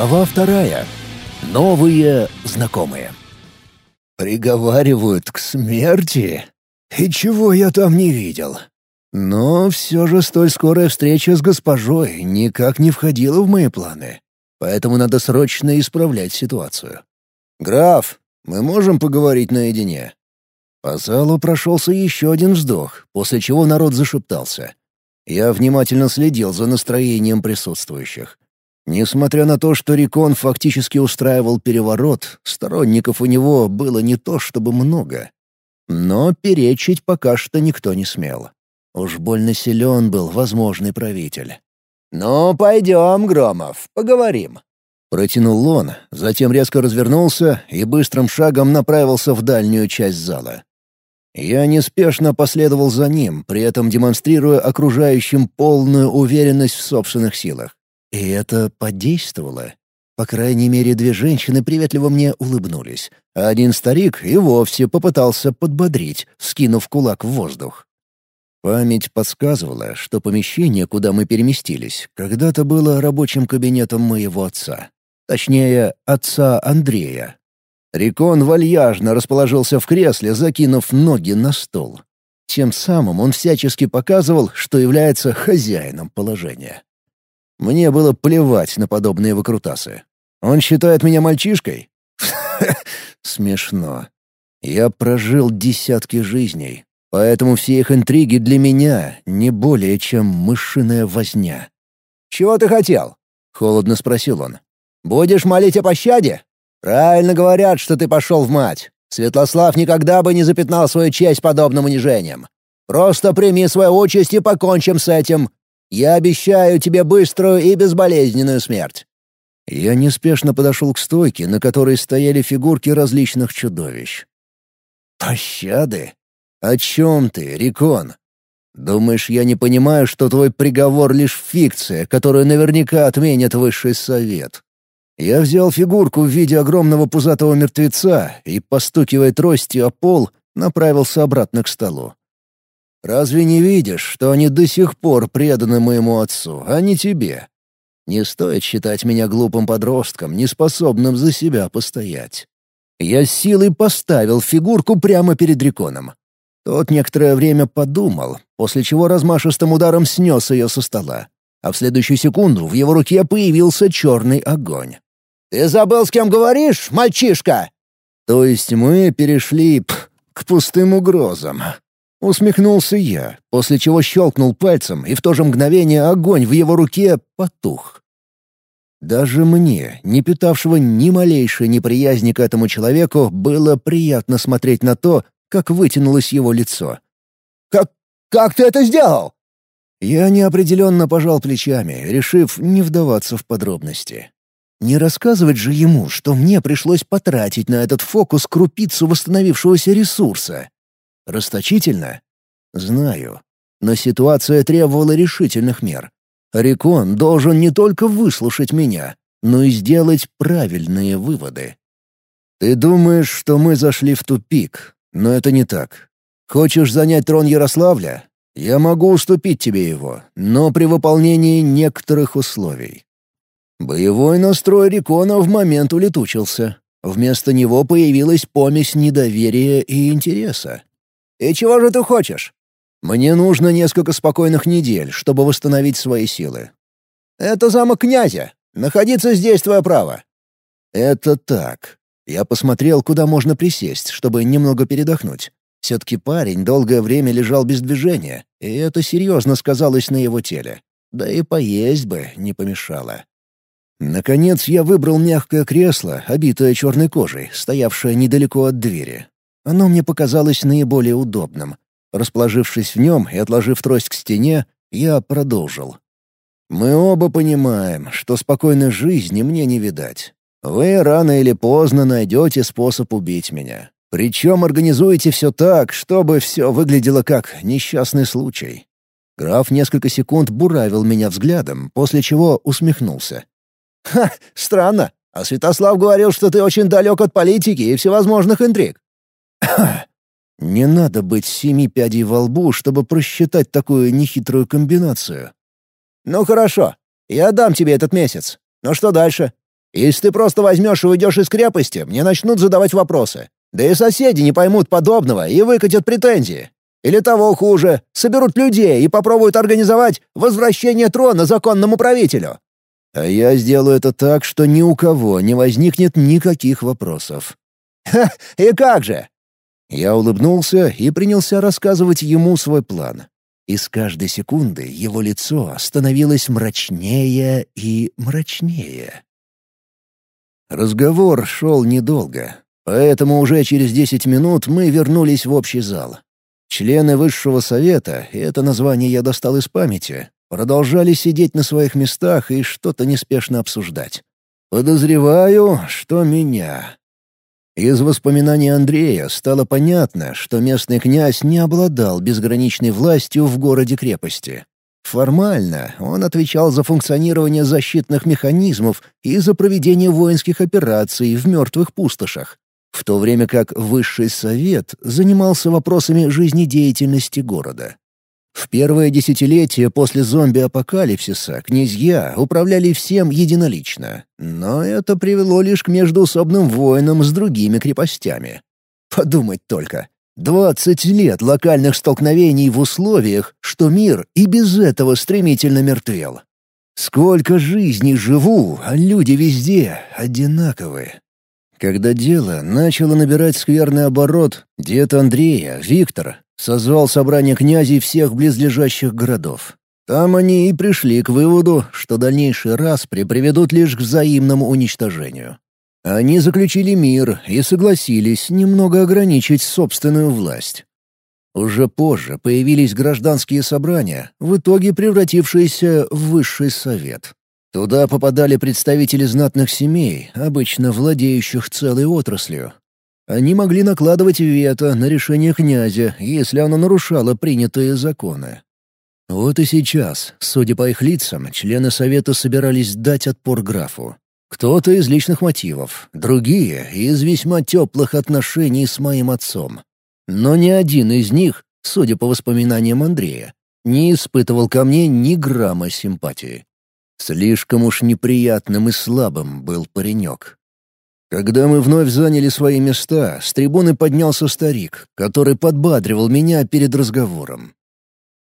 Глава вторая. Новые знакомые. Приговаривают к смерти? И чего я там не видел? Но все же столь скорая встреча с госпожой никак не входила в мои планы. Поэтому надо срочно исправлять ситуацию. «Граф, мы можем поговорить наедине?» По залу прошелся еще один вздох, после чего народ зашептался. Я внимательно следил за настроением присутствующих. Несмотря на то, что Рикон фактически устраивал переворот, сторонников у него было не то чтобы много. Но перечить пока что никто не смел. Уж больно силен был возможный правитель. «Ну, пойдем, Громов, поговорим». Протянул он, затем резко развернулся и быстрым шагом направился в дальнюю часть зала. Я неспешно последовал за ним, при этом демонстрируя окружающим полную уверенность в собственных силах. И это подействовало. По крайней мере, две женщины приветливо мне улыбнулись, а один старик и вовсе попытался подбодрить, скинув кулак в воздух. Память подсказывала, что помещение, куда мы переместились, когда-то было рабочим кабинетом моего отца. Точнее, отца Андрея. Рикон вальяжно расположился в кресле, закинув ноги на стол. Тем самым он всячески показывал, что является хозяином положения. Мне было плевать на подобные выкрутасы. Он считает меня мальчишкой? Смешно. Я прожил десятки жизней, поэтому все их интриги для меня не более чем мышиная возня. «Чего ты хотел?» — холодно спросил он. «Будешь молить о пощаде? Правильно говорят, что ты пошел в мать. Святослав никогда бы не запятнал свою честь подобным унижением. Просто прими свою участь и покончим с этим. Я обещаю тебе быструю и безболезненную смерть». Я неспешно подошел к стойке, на которой стояли фигурки различных чудовищ. «Пощады? О чем ты, Рикон? Думаешь, я не понимаю, что твой приговор — лишь фикция, которую наверняка отменит Высший Совет?» Я взял фигурку в виде огромного пузатого мертвеца и, постукивая тростью о пол, направился обратно к столу. Разве не видишь, что они до сих пор преданы моему отцу, а не тебе? Не стоит считать меня глупым подростком, неспособным за себя постоять. Я силой поставил фигурку прямо перед Риконом. Тот некоторое время подумал, после чего размашистым ударом снес ее со стола. А в следующую секунду в его руке появился черный огонь. «Ты забыл, с кем говоришь, мальчишка?» То есть мы перешли пх, к пустым угрозам. Усмехнулся я, после чего щелкнул пальцем, и в то же мгновение огонь в его руке потух. Даже мне, не питавшего ни малейшей неприязни к этому человеку, было приятно смотреть на то, как вытянулось его лицо. «Как... как ты это сделал?» Я неопределенно пожал плечами, решив не вдаваться в подробности. Не рассказывать же ему, что мне пришлось потратить на этот фокус крупицу восстановившегося ресурса. Расточительно? Знаю. Но ситуация требовала решительных мер. Рикон должен не только выслушать меня, но и сделать правильные выводы. Ты думаешь, что мы зашли в тупик, но это не так. Хочешь занять трон Ярославля? Я могу уступить тебе его, но при выполнении некоторых условий. Боевой настрой Рикона в момент улетучился. Вместо него появилась помесь недоверия и интереса. «И чего же ты хочешь?» «Мне нужно несколько спокойных недель, чтобы восстановить свои силы». «Это замок князя. Находиться здесь твое право». «Это так. Я посмотрел, куда можно присесть, чтобы немного передохнуть. Все-таки парень долгое время лежал без движения, и это серьезно сказалось на его теле. Да и поесть бы не помешало». Наконец я выбрал мягкое кресло, обитое черной кожей, стоявшее недалеко от двери. Оно мне показалось наиболее удобным. Расположившись в нем и отложив трость к стене, я продолжил. «Мы оба понимаем, что спокойной жизни мне не видать. Вы рано или поздно найдете способ убить меня. Причем организуете все так, чтобы все выглядело как несчастный случай». Граф несколько секунд буравил меня взглядом, после чего усмехнулся. «Ха, странно. А Святослав говорил, что ты очень далек от политики и всевозможных интриг. Не надо быть семи пядей во лбу, чтобы просчитать такую нехитрую комбинацию. Ну хорошо, я дам тебе этот месяц. Но что дальше? Если ты просто возьмешь и уйдешь из крепости, мне начнут задавать вопросы. Да и соседи не поймут подобного и выкатят претензии. Или того хуже, соберут людей и попробуют организовать возвращение трона законному правителю. А я сделаю это так, что ни у кого не возникнет никаких вопросов. «Ха, и как же?» Я улыбнулся и принялся рассказывать ему свой план. И с каждой секунды его лицо становилось мрачнее и мрачнее. Разговор шел недолго, поэтому уже через десять минут мы вернулись в общий зал. Члены высшего совета, это название я достал из памяти, продолжали сидеть на своих местах и что-то неспешно обсуждать. Подозреваю, что меня. Из воспоминаний Андрея стало понятно, что местный князь не обладал безграничной властью в городе-крепости. Формально он отвечал за функционирование защитных механизмов и за проведение воинских операций в мертвых пустошах, в то время как Высший Совет занимался вопросами жизнедеятельности города. В первое десятилетие после зомби-апокалипсиса князья управляли всем единолично, но это привело лишь к междуусобным войнам с другими крепостями. Подумать только. Двадцать лет локальных столкновений в условиях, что мир и без этого стремительно мертвел. Сколько жизней живу, а люди везде одинаковые. Когда дело начало набирать скверный оборот, дед Андрея, Виктор, созвал собрание князей всех близлежащих городов. Там они и пришли к выводу, что дальнейшие распри приведут лишь к взаимному уничтожению. Они заключили мир и согласились немного ограничить собственную власть. Уже позже появились гражданские собрания, в итоге превратившиеся в высший совет. Туда попадали представители знатных семей, обычно владеющих целой отраслью. Они могли накладывать вето на решение князя, если оно нарушало принятые законы. Вот и сейчас, судя по их лицам, члены совета собирались дать отпор графу. Кто-то из личных мотивов, другие — из весьма теплых отношений с моим отцом. Но ни один из них, судя по воспоминаниям Андрея, не испытывал ко мне ни грамма симпатии. Слишком уж неприятным и слабым был паренек. Когда мы вновь заняли свои места, с трибуны поднялся старик, который подбадривал меня перед разговором.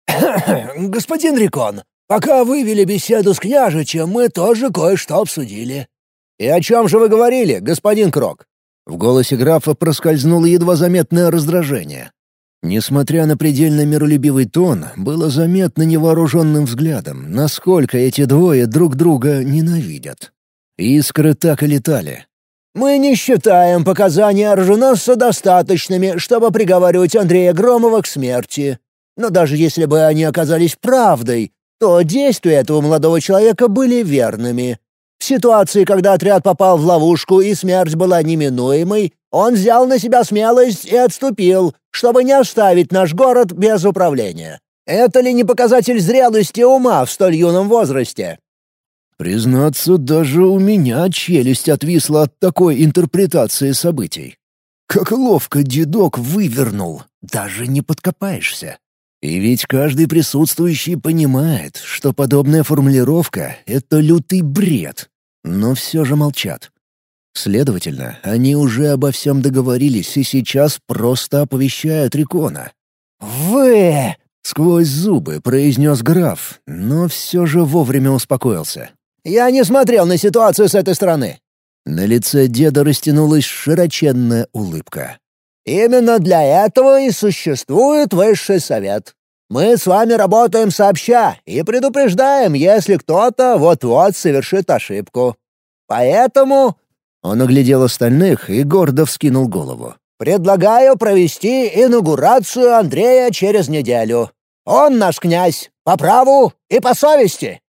«Господин Рикон, пока вы вели беседу с княжичем, мы тоже кое-что обсудили». «И о чем же вы говорили, господин Крок?» В голосе графа проскользнуло едва заметное раздражение. Несмотря на предельно миролюбивый тон, было заметно невооруженным взглядом, насколько эти двое друг друга ненавидят. Искры так и летали. «Мы не считаем показания оруженосца достаточными, чтобы приговаривать Андрея Громова к смерти. Но даже если бы они оказались правдой, то действия этого молодого человека были верными. В ситуации, когда отряд попал в ловушку и смерть была неминуемой, он взял на себя смелость и отступил, чтобы не оставить наш город без управления. Это ли не показатель зрелости ума в столь юном возрасте? Признаться, даже у меня челюсть отвисла от такой интерпретации событий. Как ловко дедок вывернул, даже не подкопаешься. И ведь каждый присутствующий понимает, что подобная формулировка — это лютый бред, но все же молчат. Следовательно, они уже обо всем договорились и сейчас просто оповещают Рикона. «Вы!» — сквозь зубы произнес граф, но все же вовремя успокоился. «Я не смотрел на ситуацию с этой стороны». На лице деда растянулась широченная улыбка. «Именно для этого и существует высший совет. Мы с вами работаем сообща и предупреждаем, если кто-то вот-вот совершит ошибку. Поэтому он оглядел остальных и гордо вскинул голову. «Предлагаю провести инаугурацию Андрея через неделю. Он наш князь, по праву и по совести».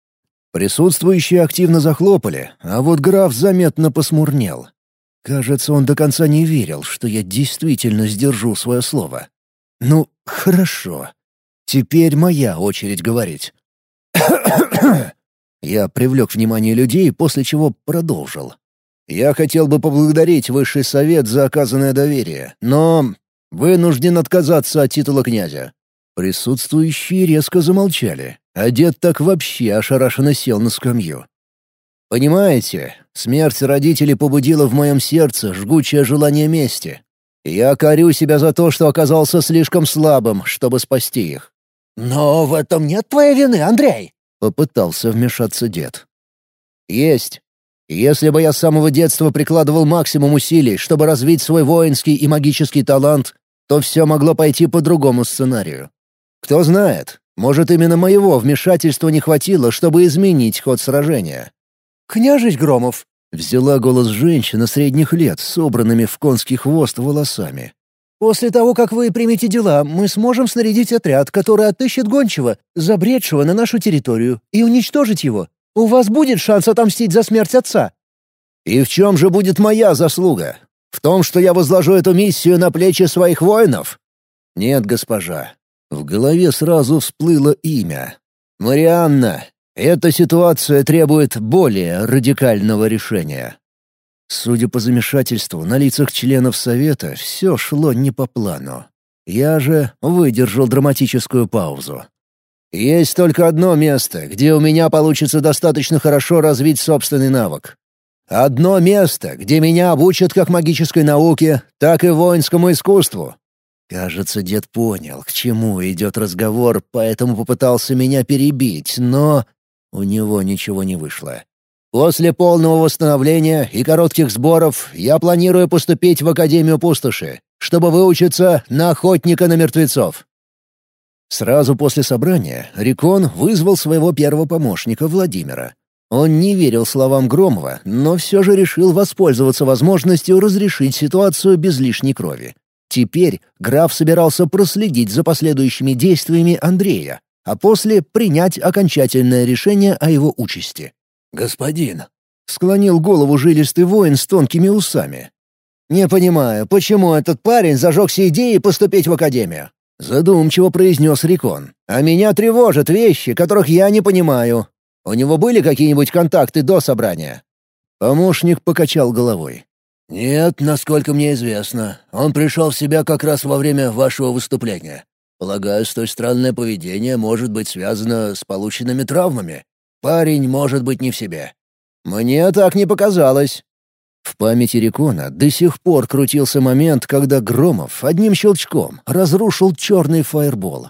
Присутствующие активно захлопали, а вот граф заметно посмурнел. Кажется, он до конца не верил, что я действительно сдержу свое слово. «Ну, хорошо. Теперь моя очередь говорить». Я привлек внимание людей, после чего продолжил. Я хотел бы поблагодарить Высший Совет за оказанное доверие, но вынужден отказаться от титула князя». Присутствующие резко замолчали, а дед так вообще ошарашенно сел на скамью. Понимаете, смерть родителей побудила в моем сердце жгучее желание мести. Я корю себя за то, что оказался слишком слабым, чтобы спасти их. «Но в этом нет твоей вины, Андрей!» — попытался вмешаться дед. «Есть. Если бы я с самого детства прикладывал максимум усилий, чтобы развить свой воинский и магический талант, то все могло пойти по другому сценарию. Кто знает, может, именно моего вмешательства не хватило, чтобы изменить ход сражения. «Княжич Громов!» — взяла голос женщина средних лет, собранными в конский хвост волосами. «После того, как вы примете дела, мы сможем снарядить отряд, который отыщет гончего, забредшего на нашу территорию, и уничтожить его. У вас будет шанс отомстить за смерть отца». «И в чем же будет моя заслуга? В том, что я возложу эту миссию на плечи своих воинов?» «Нет, госпожа». В голове сразу всплыло имя. «Марианна, эта ситуация требует более радикального решения. Судя по замешательству на лицах членов Совета, все шло не по плану. Я же выдержал драматическую паузу. Есть только одно место, где у меня получится достаточно хорошо развить собственный навык. Одно место, где меня обучат как магической науке, так и воинскому искусству. Кажется, дед понял, к чему идет разговор, поэтому попытался меня перебить, но у него ничего не вышло. После полного восстановления и коротких сборов я планирую поступить в Академию Пустоши, чтобы выучиться на охотника на мертвецов. Сразу после собрания Рикон вызвал своего первого помощника Владимира. Он не верил словам Громова, но все же решил воспользоваться возможностью разрешить ситуацию без лишней крови. Теперь граф собирался проследить за последующими действиями Андрея, а после принять окончательное решение о его участи. «Господин», — склонил голову жилистый воин с тонкими усами. «Не понимаю, почему этот парень зажегся идеей поступить в академию?» Задумчиво произнес Рикон. «А меня тревожат вещи, которых я не понимаю. У него были какие-нибудь контакты до собрания?» Помощник покачал головой. «Нет, насколько мне известно. Он пришел в себя как раз во время вашего выступления. Полагаю, столь странное поведение может быть связано с полученными травмами. Парень может быть не в себе». «Мне так не показалось». В памяти Рекона до сих пор крутился момент, когда Громов одним щелчком разрушил черный фаербол.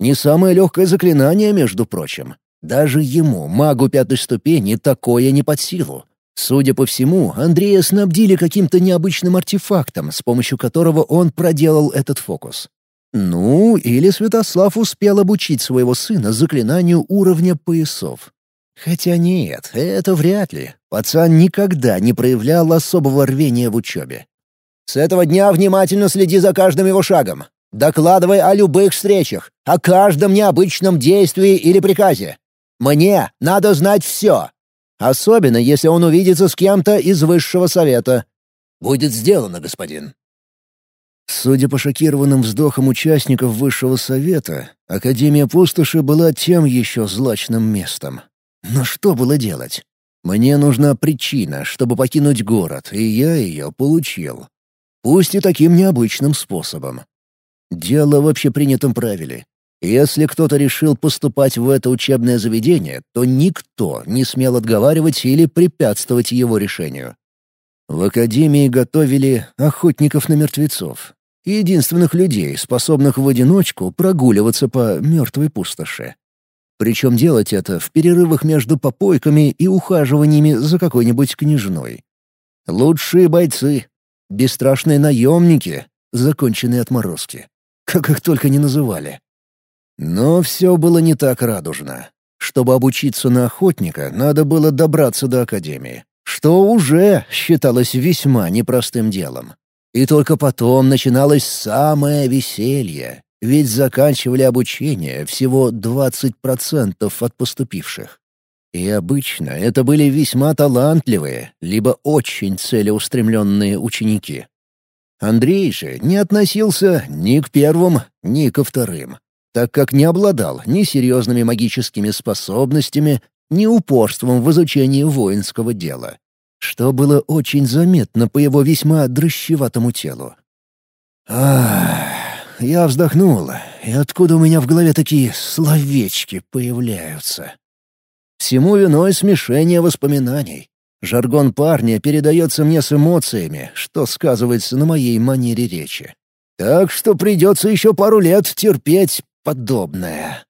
Не самое легкое заклинание, между прочим. Даже ему, магу пятой ступени, такое не под силу. Судя по всему, Андрея снабдили каким-то необычным артефактом, с помощью которого он проделал этот фокус. Ну, или Святослав успел обучить своего сына заклинанию уровня поясов. Хотя нет, это вряд ли. Пацан никогда не проявлял особого рвения в учебе. «С этого дня внимательно следи за каждым его шагом. Докладывай о любых встречах, о каждом необычном действии или приказе. Мне надо знать все. Особенно, если он увидится с кем-то из высшего совета». «Будет сделано, господин», Судя по шокированным вздохам участников Высшего Совета, Академия Пустоши была тем еще злачным местом. Но что было делать? Мне нужна причина, чтобы покинуть город, и я ее получил. Пусть и таким необычным способом. Дело в общепринятом правиле. Если кто-то решил поступать в это учебное заведение, то никто не смел отговаривать или препятствовать его решению. В академии готовили охотников на мертвецов, единственных людей, способных в одиночку прогуливаться по мертвой пустоши. Причем делать это в перерывах между попойками и ухаживаниями за какой-нибудь княжной. Лучшие бойцы, бесстрашные наемники, законченные отморозки. Как их только не называли. Но все было не так радужно. Чтобы обучиться на охотника, надо было добраться до академии что уже считалось весьма непростым делом. И только потом начиналось самое веселье, ведь заканчивали обучение всего 20% от поступивших. И обычно это были весьма талантливые, либо очень целеустремленные ученики. Андрей же не относился ни к первым, ни ко вторым, так как не обладал ни серьезными магическими способностями, ни упорством в изучении воинского дела что было очень заметно по его весьма дрыщеватому телу. Ах, я вздохнул, и откуда у меня в голове такие словечки появляются? Всему виной смешение воспоминаний. Жаргон парня передается мне с эмоциями, что сказывается на моей манере речи. Так что придется еще пару лет терпеть подобное.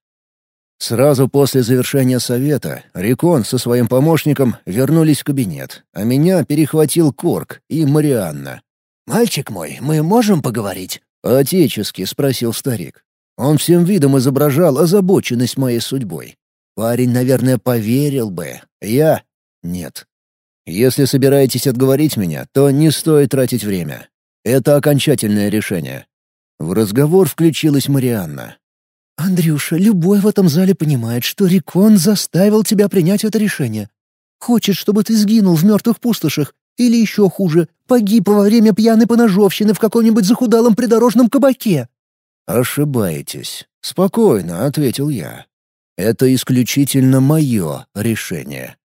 Сразу после завершения совета Рикон со своим помощником вернулись в кабинет, а меня перехватил Корк и Марианна. «Мальчик мой, мы можем поговорить?» — отечески спросил старик. Он всем видом изображал озабоченность моей судьбой. Парень, наверное, поверил бы. Я — нет. Если собираетесь отговорить меня, то не стоит тратить время. Это окончательное решение. В разговор включилась Марианна. «Андрюша, любой в этом зале понимает, что Рикон заставил тебя принять это решение. Хочет, чтобы ты сгинул в мертвых пустошах, или еще хуже, погиб во время пьяной поножовщины в каком-нибудь захудалом придорожном кабаке». «Ошибаетесь», — спокойно ответил я. «Это исключительно мое решение.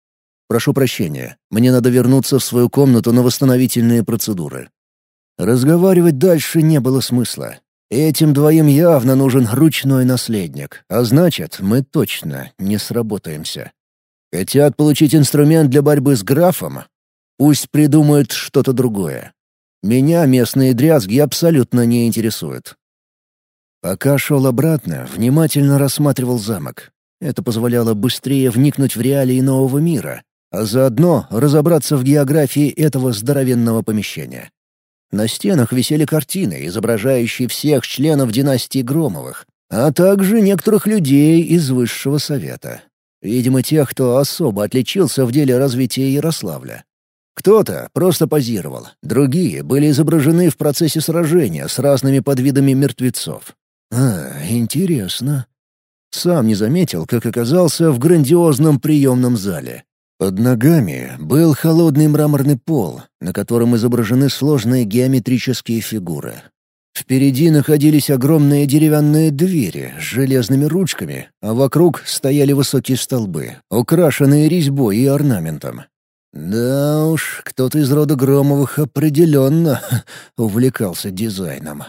Прошу прощения, мне надо вернуться в свою комнату на восстановительные процедуры». Разговаривать дальше не было смысла. Этим двоим явно нужен ручной наследник, а значит, мы точно не сработаемся. Хотят получить инструмент для борьбы с графом? Пусть придумают что-то другое. Меня местные дрязги абсолютно не интересуют. Пока шел обратно, внимательно рассматривал замок. Это позволяло быстрее вникнуть в реалии нового мира, а заодно разобраться в географии этого здоровенного помещения. На стенах висели картины, изображающие всех членов династии Громовых, а также некоторых людей из Высшего Совета. Видимо, тех, кто особо отличился в деле развития Ярославля. Кто-то просто позировал, другие были изображены в процессе сражения с разными подвидами мертвецов. А, интересно. Сам не заметил, как оказался в грандиозном приемном зале. Под ногами был холодный мраморный пол, на котором изображены сложные геометрические фигуры. Впереди находились огромные деревянные двери с железными ручками, а вокруг стояли высокие столбы, украшенные резьбой и орнаментом. Да уж, кто-то из рода Громовых определенно увлекался дизайном.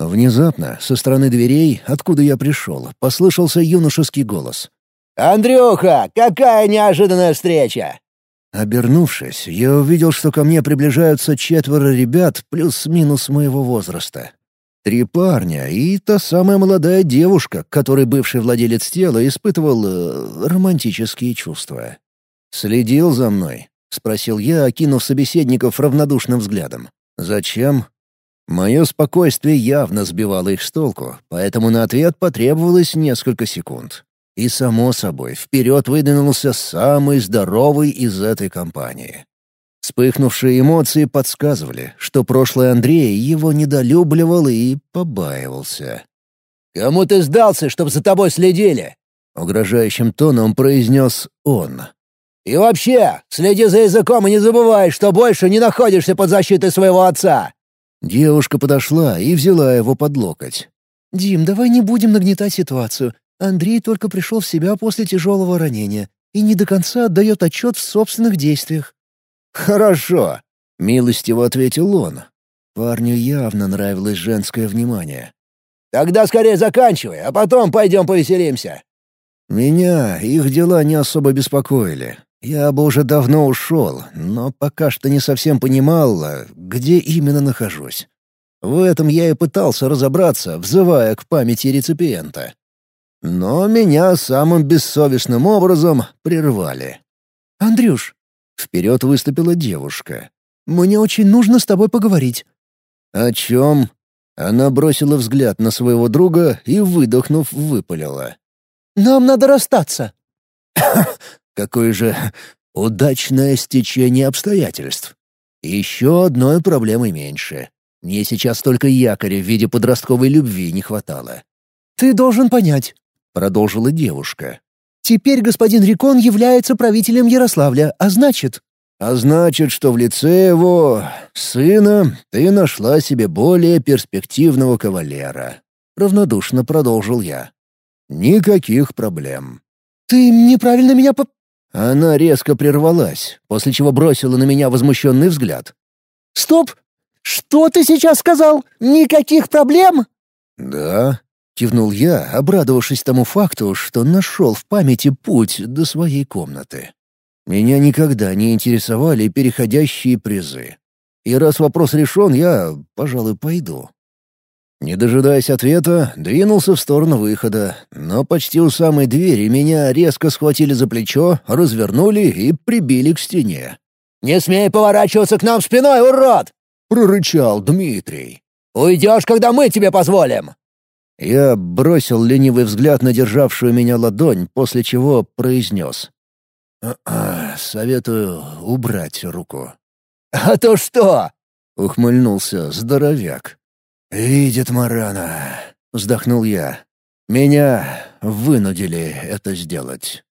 Внезапно, со стороны дверей, откуда я пришел, послышался юношеский голос. «Андрюха, какая неожиданная встреча!» Обернувшись, я увидел, что ко мне приближаются четверо ребят плюс-минус моего возраста. Три парня и та самая молодая девушка, которой бывший владелец тела испытывал э, романтические чувства. «Следил за мной?» — спросил я, окинув собеседников равнодушным взглядом. «Зачем?» Мое спокойствие явно сбивало их с толку, поэтому на ответ потребовалось несколько секунд. И, само собой, вперед выдвинулся самый здоровый из этой компании. Вспыхнувшие эмоции подсказывали, что прошлый Андрей его недолюбливал и побаивался. «Кому ты сдался, чтобы за тобой следили?» — угрожающим тоном произнес он. «И вообще, следи за языком и не забывай, что больше не находишься под защитой своего отца!» Девушка подошла и взяла его под локоть. «Дим, давай не будем нагнетать ситуацию. Андрей только пришел в себя после тяжелого ранения и не до конца отдает отчет в собственных действиях. «Хорошо», — милостиво ответил он. Парню явно нравилось женское внимание. «Тогда скорее заканчивай, а потом пойдем повеселимся». Меня их дела не особо беспокоили. Я бы уже давно ушел, но пока что не совсем понимал, где именно нахожусь. В этом я и пытался разобраться, взывая к памяти реципиента. Но меня самым бессовестным образом прервали. «Андрюш!» — вперед выступила девушка. «Мне очень нужно с тобой поговорить». «О чем?» Она бросила взгляд на своего друга и, выдохнув, выпалила. «Нам надо расстаться». Какое же удачное стечение обстоятельств. Еще одной проблемы меньше. Мне сейчас только якоря в виде подростковой любви не хватало. «Ты должен понять, продолжила девушка. «Теперь господин Рикон является правителем Ярославля, а значит...» «А значит, что в лице его сына ты нашла себе более перспективного кавалера», — равнодушно продолжил я. «Никаких проблем». «Ты неправильно меня по...» Она резко прервалась, после чего бросила на меня возмущенный взгляд. «Стоп! Что ты сейчас сказал? Никаких проблем?» «Да, — кивнул я, обрадовавшись тому факту, что нашел в памяти путь до своей комнаты. Меня никогда не интересовали переходящие призы. И раз вопрос решен, я, пожалуй, пойду. Не дожидаясь ответа, двинулся в сторону выхода, но почти у самой двери меня резко схватили за плечо, развернули и прибили к стене. «Не смей поворачиваться к нам спиной, урод!» — прорычал Дмитрий. «Уйдешь, когда мы тебе позволим!» Я бросил ленивый взгляд на державшую меня ладонь, после чего произнес. «А -а, «Советую убрать руку». «А то что?» — ухмыльнулся здоровяк. «Видит Марана», — вздохнул я. «Меня вынудили это сделать».